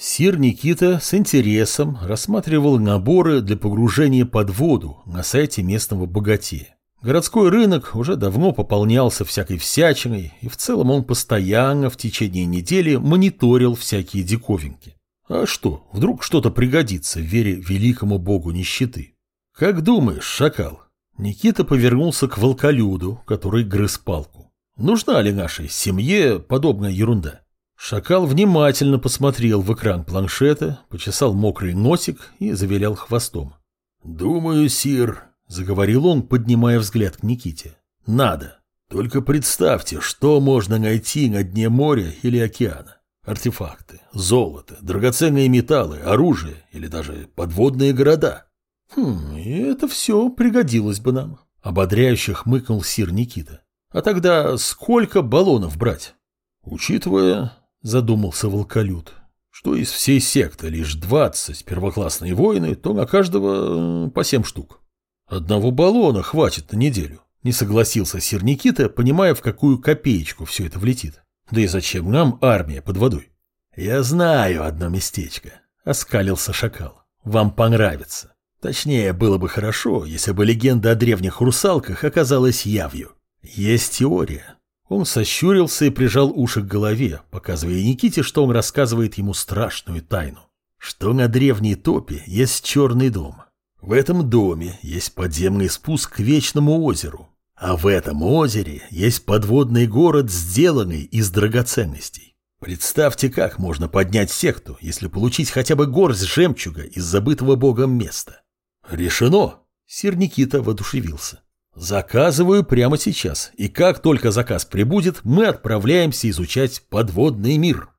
Сир Никита с интересом рассматривал наборы для погружения под воду на сайте местного богатея. Городской рынок уже давно пополнялся всякой всячиной, и в целом он постоянно в течение недели мониторил всякие диковинки. А что, вдруг что-то пригодится в вере великому богу нищеты? Как думаешь, шакал? Никита повернулся к волколюду, который грыз палку. Нужна ли нашей семье подобная ерунда? Шакал внимательно посмотрел в экран планшета, почесал мокрый носик и завилял хвостом. «Думаю, сир», — заговорил он, поднимая взгляд к Никите. «Надо. Только представьте, что можно найти на дне моря или океана. Артефакты, золото, драгоценные металлы, оружие или даже подводные города. Хм, и это все пригодилось бы нам. Ободряюще хмыкнул сир Никита. А тогда сколько баллонов брать? Учитывая, задумался волколют, что из всей секты лишь двадцать первоклассные воины, то на каждого э, по семь штук. Одного баллона хватит на неделю. Не согласился сир Никита, понимая, в какую копеечку все это влетит. Да и зачем нам армия под водой? Я знаю одно местечко, оскалился шакал. Вам понравится. Точнее, было бы хорошо, если бы легенда о древних русалках оказалась явью. Есть теория. Он сощурился и прижал уши к голове, показывая Никите, что он рассказывает ему страшную тайну. Что на древней топе есть черный дом. В этом доме есть подземный спуск к Вечному озеру. А в этом озере есть подводный город, сделанный из драгоценностей. Представьте, как можно поднять секту, если получить хотя бы горсть жемчуга из забытого богом места. «Решено!» Сир Никита воодушевился. «Заказываю прямо сейчас, и как только заказ прибудет, мы отправляемся изучать подводный мир».